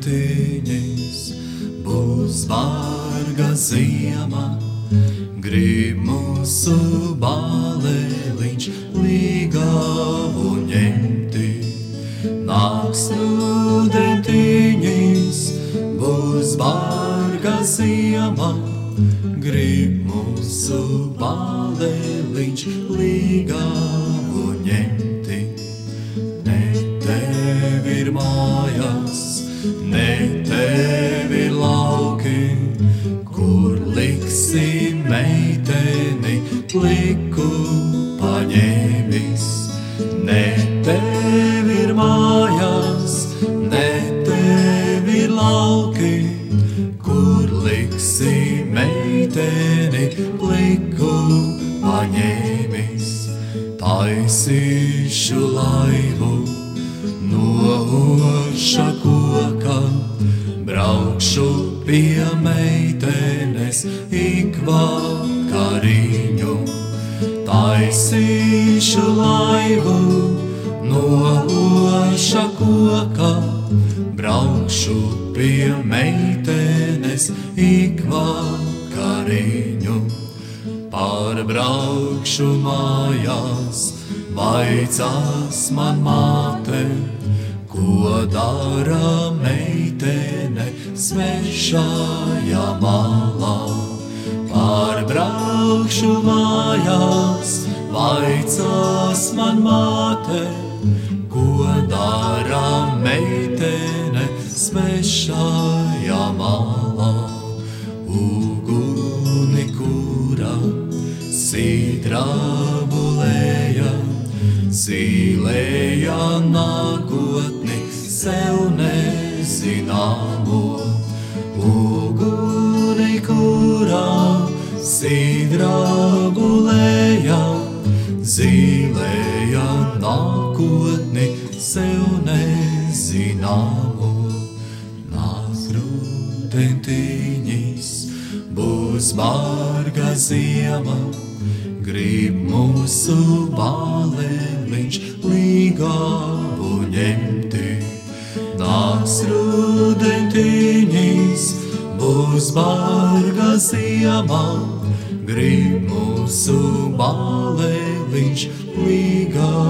studentiņas, būs varga ziema, grib mūsu baleliņš līgavu ņemti. Nāks studentiņas, būs varga ziema, grib mūsu baleliņš līgavu pliku paņēmis. Ne tev ir mājās, ne tev ir lauki, kur liksi meiteni pliku paņēmis. Taisīšu laivu no oša koka, braukšu pie meitenes ik vakariņu. Taisīšu laivu no oša koka, braukšu pie meitenes ik vakariņu. Pārbraukšu mājās, vaicās man māte, ko dara meitene svešajā malā. Pārbraukšu mājās, vaicās man māte, ko dara meitene svešajā malā. Uguni kura sidrabulēja, zīlēja nākotni sev nezināmo. Uguni kura sidrabulēja, zīlēja nākotni sev nezināmo. Nāc rudentiņas, būs barga ziema, grib mūsu baleliņš līgavu ņemti. Nāc rudentiņas, būs barga ziema, grib mūsu baleliņš līgavu ņemti.